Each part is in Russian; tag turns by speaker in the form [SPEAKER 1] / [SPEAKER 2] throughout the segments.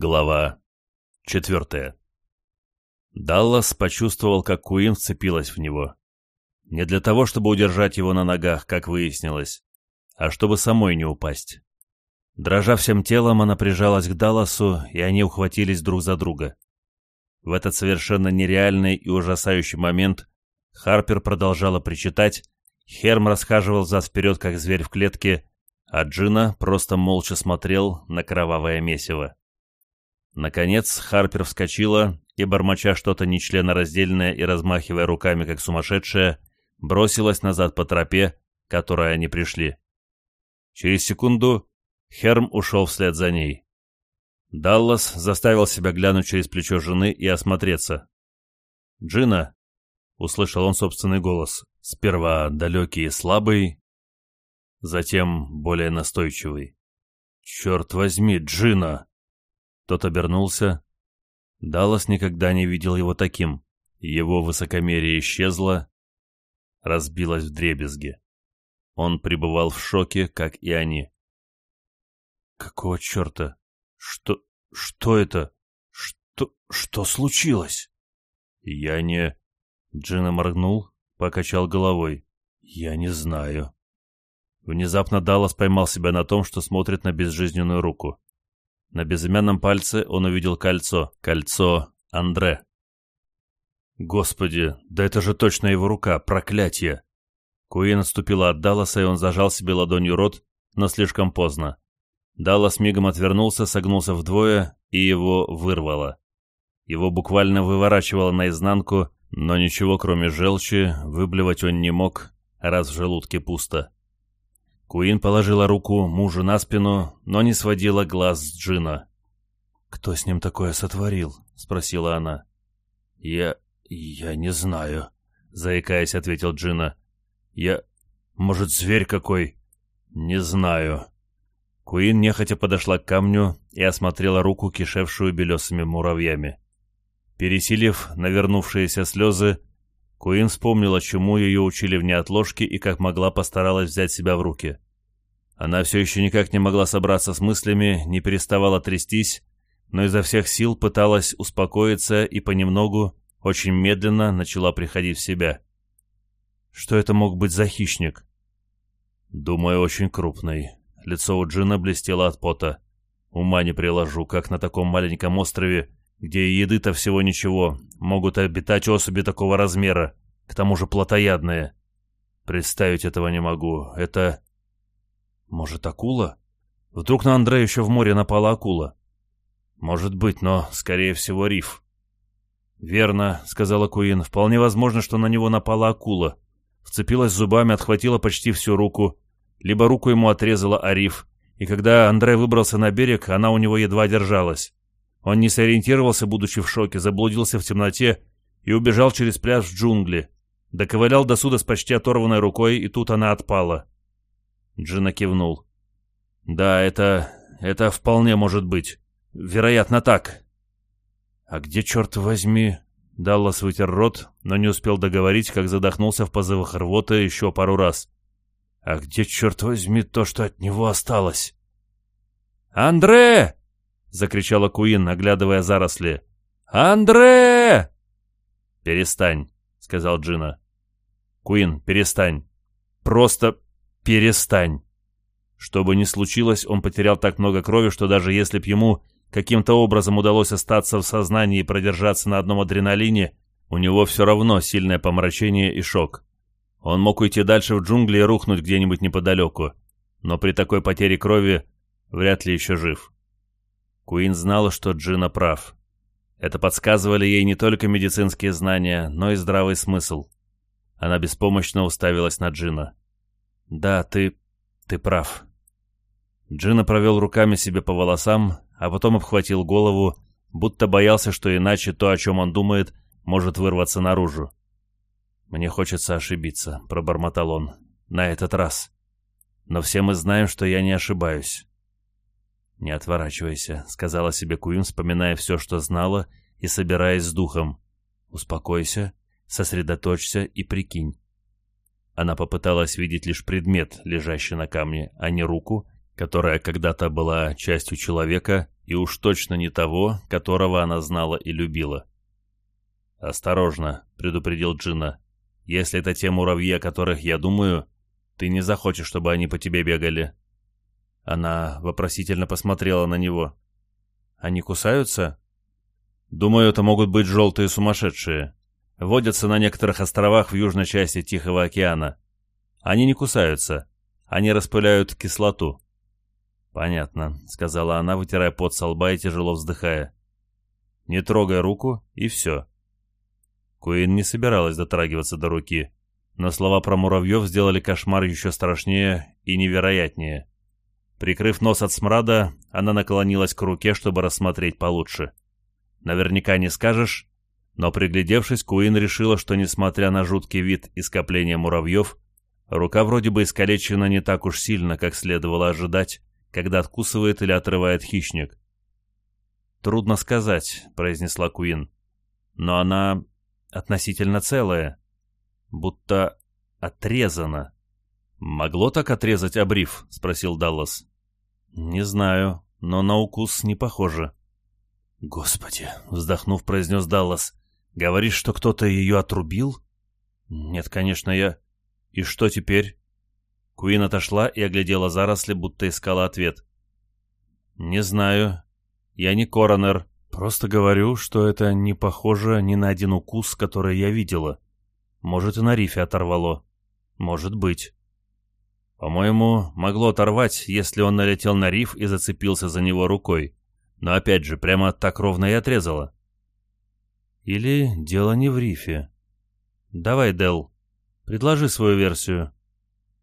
[SPEAKER 1] Глава четвертая. Даллас почувствовал, как Куин вцепилась в него. Не для того, чтобы удержать его на ногах, как выяснилось, а чтобы самой не упасть. Дрожа всем телом, она прижалась к Далласу, и они ухватились друг за друга. В этот совершенно нереальный и ужасающий момент Харпер продолжала причитать, Херм расхаживал зад-вперед, как зверь в клетке, а Джина просто молча смотрел на кровавое месиво. Наконец Харпер вскочила и, бормоча что-то нечленораздельное и размахивая руками, как сумасшедшая, бросилась назад по тропе, которой они пришли. Через секунду Херм ушел вслед за ней. Даллас заставил себя глянуть через плечо жены и осмотреться. «Джина!» — услышал он собственный голос, сперва далекий и слабый, затем более настойчивый. «Черт возьми, Джина!» Тот обернулся. Даллас никогда не видел его таким. Его высокомерие исчезло, разбилось в дребезге. Он пребывал в шоке, как и они. «Какого черта? Что... что это? Что... что случилось?» «Я не...» Джина моргнул, покачал головой. «Я не знаю». Внезапно Даллас поймал себя на том, что смотрит на безжизненную руку. На безымянном пальце он увидел кольцо. Кольцо Андре. «Господи, да это же точно его рука, проклятие!» Куин отступила от Далласа, и он зажал себе ладонью рот, но слишком поздно. Даллас мигом отвернулся, согнулся вдвое, и его вырвало. Его буквально выворачивало наизнанку, но ничего, кроме желчи, выблевать он не мог, раз в желудке пусто. Куин положила руку мужу на спину, но не сводила глаз с Джина. «Кто с ним такое сотворил?» — спросила она. «Я... я не знаю», — заикаясь, ответил Джина. «Я... может, зверь какой? Не знаю». Куин нехотя подошла к камню и осмотрела руку, кишевшую белесыми муравьями. Пересилив навернувшиеся слезы, Куин вспомнила, чему ее учили в неотложке и как могла постаралась взять себя в руки. Она все еще никак не могла собраться с мыслями, не переставала трястись, но изо всех сил пыталась успокоиться и понемногу, очень медленно начала приходить в себя. Что это мог быть за хищник? Думаю, очень крупный. Лицо у Джина блестело от пота. Ума не приложу, как на таком маленьком острове, где еды-то всего ничего, могут обитать особи такого размера, к тому же плотоядные. Представить этого не могу. Это может, акула? Вдруг на Андре еще в море напала акула? Может быть, но, скорее всего, риф. Верно, сказала Куин. Вполне возможно, что на него напала акула. Вцепилась зубами, отхватила почти всю руку. Либо руку ему отрезала Ариф. И когда Андрей выбрался на берег, она у него едва держалась. Он не сориентировался, будучи в шоке, заблудился в темноте и убежал через пляж в джунгли. Доковылял до суда с почти оторванной рукой, и тут она отпала. Джина кивнул. «Да, это... это вполне может быть. Вероятно, так». «А где, черт возьми...» Даллас вытер рот, но не успел договорить, как задохнулся в позывах рвота еще пару раз. «А где, черт возьми, то, что от него осталось?» «Андре!» — закричала Куин, оглядывая заросли. «Андре!» «Перестань», — сказал Джина. «Куин, перестань. Просто «Перестань!» Что бы ни случилось, он потерял так много крови, что даже если б ему каким-то образом удалось остаться в сознании и продержаться на одном адреналине, у него все равно сильное помрачение и шок. Он мог уйти дальше в джунгли и рухнуть где-нибудь неподалеку, но при такой потере крови вряд ли еще жив. Куин знала, что Джина прав. Это подсказывали ей не только медицинские знания, но и здравый смысл. Она беспомощно уставилась на Джина. Да, ты... ты прав. Джина провел руками себе по волосам, а потом обхватил голову, будто боялся, что иначе то, о чем он думает, может вырваться наружу. «Мне хочется ошибиться», — пробормотал он, — «на этот раз. Но все мы знаем, что я не ошибаюсь». «Не отворачивайся», — сказала себе Куин, вспоминая все, что знала, и собираясь с духом. «Успокойся, сосредоточься и прикинь. Она попыталась видеть лишь предмет, лежащий на камне, а не руку, которая когда-то была частью человека и уж точно не того, которого она знала и любила. «Осторожно», — предупредил Джина. «Если это те муравьи, о которых я думаю, ты не захочешь, чтобы они по тебе бегали». Она вопросительно посмотрела на него. «Они кусаются?» «Думаю, это могут быть желтые сумасшедшие водятся на некоторых островах в южной части Тихого океана. Они не кусаются, они распыляют кислоту». «Понятно», — сказала она, вытирая пот со лба и тяжело вздыхая. «Не трогай руку, и все». Куин не собиралась дотрагиваться до руки, но слова про муравьев сделали кошмар еще страшнее и невероятнее. Прикрыв нос от смрада, она наклонилась к руке, чтобы рассмотреть получше. «Наверняка не скажешь, но приглядевшись, Куин решила, что несмотря на жуткий вид и скопление муравьев, рука вроде бы искалечена не так уж сильно, как следовало ожидать, когда откусывает или отрывает хищник. «Трудно сказать», — произнесла Куин. «Но она относительно целая, будто отрезана». «Могло так отрезать обрив?» — спросил Даллас. «Не знаю, но на укус не похоже». «Господи!» — вздохнув, произнес Даллас говоришь что кто то ее отрубил нет конечно я и что теперь куин отошла и оглядела заросли будто искала ответ не знаю я не коронер просто говорю что это не похоже ни на один укус который я видела может и на рифе оторвало может быть по-моему, могло оторвать, если он налетел на риф и зацепился за него рукой. Но опять же, прямо так ровно и отрезало. Или дело не в рифе. Давай, Дел, предложи свою версию.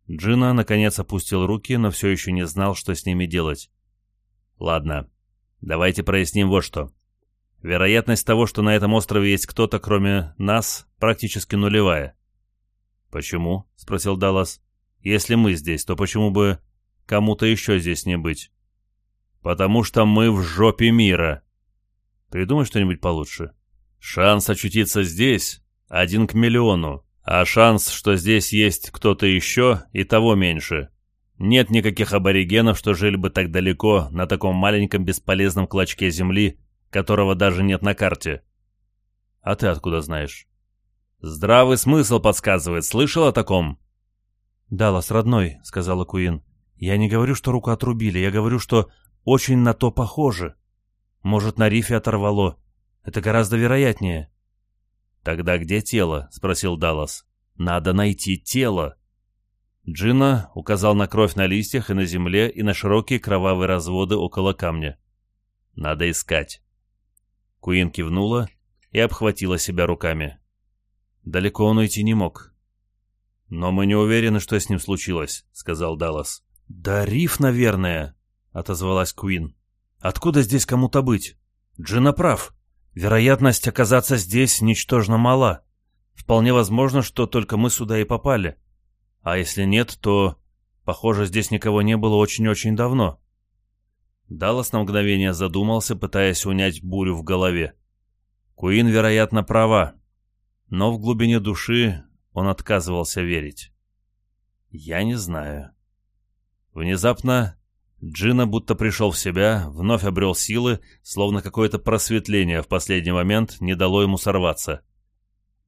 [SPEAKER 1] Джина, наконец, опустил руки, но все еще не знал, что с ними делать. Ладно, давайте проясним вот что. Вероятность того, что на этом острове есть кто-то, кроме нас, практически нулевая. «Почему?» — спросил Даллас. «Если мы здесь, то почему бы кому-то еще здесь не быть?» «Потому что мы в жопе мира!» «Придумай что-нибудь получше». Шанс очутиться здесь – один к миллиону, а шанс, что здесь есть кто-то еще, и того меньше. Нет никаких аборигенов, что жили бы так далеко, на таком маленьком бесполезном клочке земли, которого даже нет на карте. А ты откуда знаешь? Здравый смысл подсказывает, слышал о таком? «Даллас, родной», — сказала Куин, — «я не говорю, что руку отрубили, я говорю, что очень на то похоже. Может, на рифе оторвало, это гораздо вероятнее». «Тогда где тело?» — спросил Даллас. «Надо найти тело». Джина указал на кровь на листьях и на земле и на широкие кровавые разводы около камня. «Надо искать». Куин кивнула и обхватила себя руками. Далеко он уйти не мог. «Но мы не уверены, что с ним случилось», — сказал Даллас. «Да риф, наверное», — отозвалась Куин. «Откуда здесь кому-то быть? Джина прав. Вероятность оказаться здесь ничтожно мала. Вполне возможно, что только мы сюда и попали. А если нет, то... Похоже, здесь никого не было очень-очень давно. Даллас на мгновение задумался, пытаясь унять бурю в голове. Куин, вероятно, права. Но в глубине души он отказывался верить. «Я не знаю». Внезапно Джина будто пришел в себя, вновь обрел силы, словно какое-то просветление в последний момент не дало ему сорваться.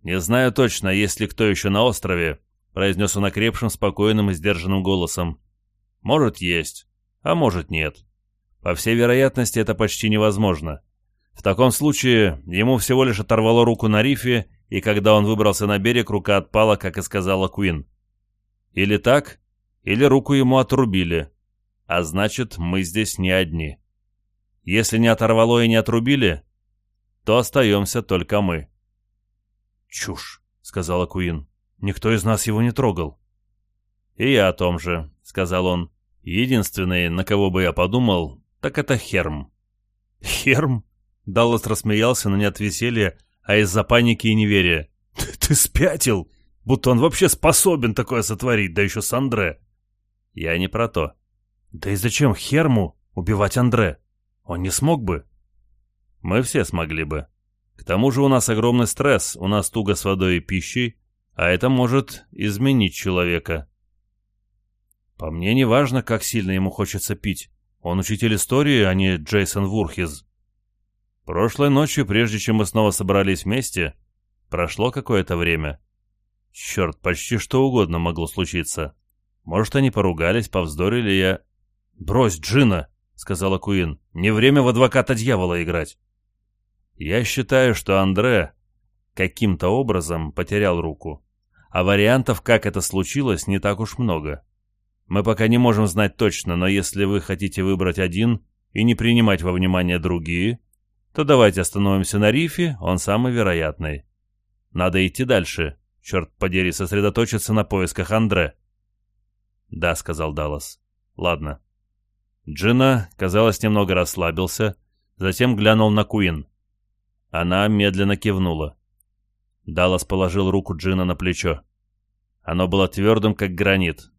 [SPEAKER 1] «Не знаю точно, есть ли кто еще на острове», — произнес он окрепшим, спокойным и сдержанным голосом. «Может, есть, а может, нет. По всей вероятности, это почти невозможно. В таком случае, ему всего лишь оторвало руку на рифе, и когда он выбрался на берег, рука отпала, как и сказала Куин. Или так, или руку ему отрубили» а значит, мы здесь не одни. Если не оторвало и не отрубили, то остаемся только мы». «Чушь», — сказала Куин. «Никто из нас его не трогал». «И я о том же», — сказал он. «Единственный, на кого бы я подумал, так это Херм». «Херм?» — Даллас рассмеялся, но не от веселья, а из-за паники и неверия. «Ты, ты спятил! Будто он вообще способен такое сотворить, да еще с Андре!» «Я не про то. Да и зачем Херму убивать Андре? Он не смог бы. Мы все смогли бы. К тому же у нас огромный стресс, у нас туго с водой и пищей, а это может изменить человека. По мне не важно, как сильно ему хочется пить. Он учитель истории, а не Джейсон Вурхиз. Прошлой ночью, прежде чем мы снова собрались вместе, прошло какое-то время. Черт, почти что угодно могло случиться. Может, они поругались, повздорили, я брось джина сказала куин. Не время в адвоката дьявола играть. Я считаю что андре каким-то образом потерял руку. А вариантов как это случилось не так уж много. Мы пока не можем знать точно но если вы хотите выбрать один и не принимать во внимание другие то давайте остановимся на рифе он самый вероятный. Надо идти дальше. Черт подери сосредоточиться на поисках андре. Да сказал даллас. Ладно. Джина, казалось, немного расслабился, затем глянул на Куин. Она медленно кивнула. Даллас положил руку Джина на плечо. Оно было твердым, как гранит.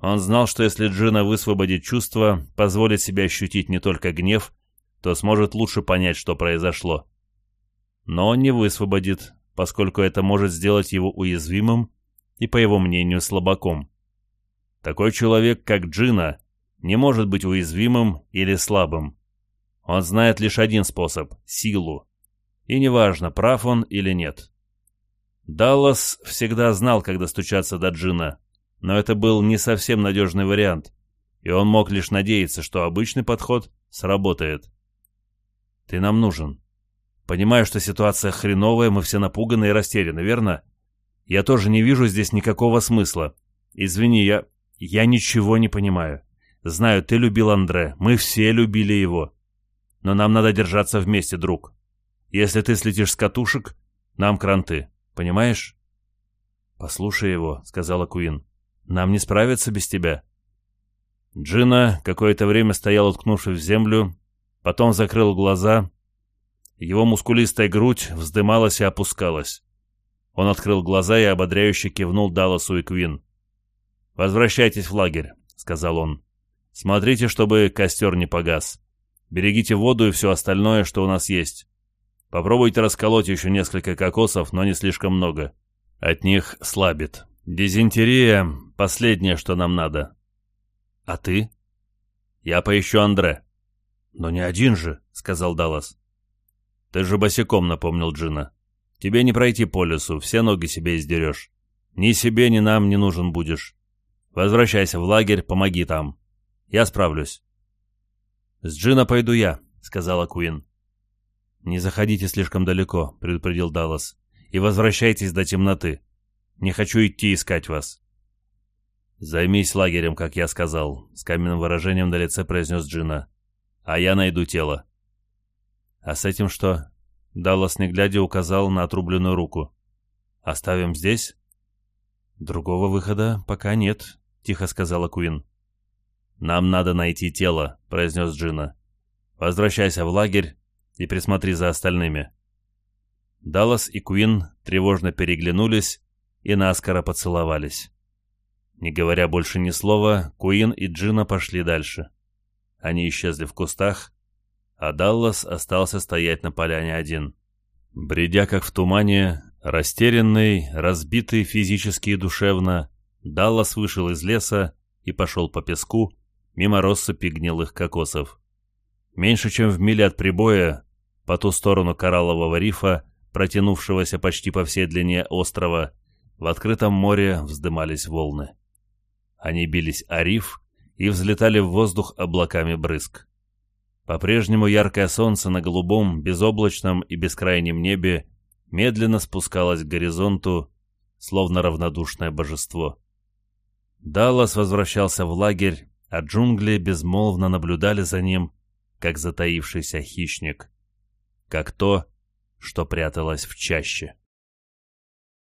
[SPEAKER 1] Он знал, что если Джина высвободит чувства, позволит себе ощутить не только гнев, то сможет лучше понять, что произошло. Но он не высвободит, поскольку это может сделать его уязвимым и, по его мнению, слабаком. Такой человек, как Джина, не может быть уязвимым или слабым. Он знает лишь один способ – силу. И неважно, прав он или нет. Даллас всегда знал, как достучаться до Джина, но это был не совсем надежный вариант, и он мог лишь надеяться, что обычный подход сработает. «Ты нам нужен. Понимаю, что ситуация хреновая, мы все напуганы и растеряны, верно? Я тоже не вижу здесь никакого смысла. Извини, я... я ничего не понимаю». Знаю, ты любил Андре, мы все любили его. Но нам надо держаться вместе, друг. Если ты слетишь с катушек, нам кранты, понимаешь?» «Послушай его», — сказала Куин. «Нам не справиться без тебя». Джина какое-то время стоял, уткнувшись в землю, потом закрыл глаза. Его мускулистая грудь вздымалась и опускалась. Он открыл глаза и ободряюще кивнул Далласу и Куин. «Возвращайтесь в лагерь», — сказал он. Смотрите, чтобы костер не погас. Берегите воду и все остальное, что у нас есть. Попробуйте расколоть еще несколько кокосов, но не слишком много. От них слабит. Дизентерия — последнее, что нам надо. А ты? Я поищу Андре. Но не один же, — сказал Даллас. Ты же босиком, — напомнил Джина. Тебе не пройти по лесу, все ноги себе издерешь. Ни себе, ни нам не нужен будешь. Возвращайся в лагерь, помоги там. Я справлюсь». «С Джина пойду я», — сказала Куин. «Не заходите слишком далеко», — предупредил Даллас. «И возвращайтесь до темноты. Не хочу идти искать вас». «Займись лагерем, как я сказал», — с каменным выражением на лице произнес Джина. «А я найду тело». «А с этим что?» — Даллас, не глядя, указал на отрубленную руку. «Оставим здесь?» «Другого выхода пока нет», — тихо сказала Куин. Нам надо найти тело», — произнес Джина. «Возвращайся в лагерь и присмотри за остальными». Даллас и Куин тревожно переглянулись и наскоро поцеловались. Не говоря больше ни слова, Куин и Джина пошли дальше. Они исчезли в кустах, а Даллас остался стоять на поляне один. Бредя как в тумане, растерянный, разбитый физически и душевно, Даллас вышел из леса и пошел по песку, мимо россыпи гнилых кокосов. Меньше чем в миле от прибоя, по ту сторону кораллового рифа, протянувшегося почти по всей длине острова, в открытом море вздымались волны. Они бились о риф и взлетали в воздух облаками брызг. По-прежнему яркое солнце на голубом, безоблачном и бескрайнем небе медленно спускалось к горизонту, словно равнодушное божество. Даллас возвращался в лагерь, а джунгли безмолвно наблюдали за ним, как затаившийся хищник, как то, что пряталось в чаще.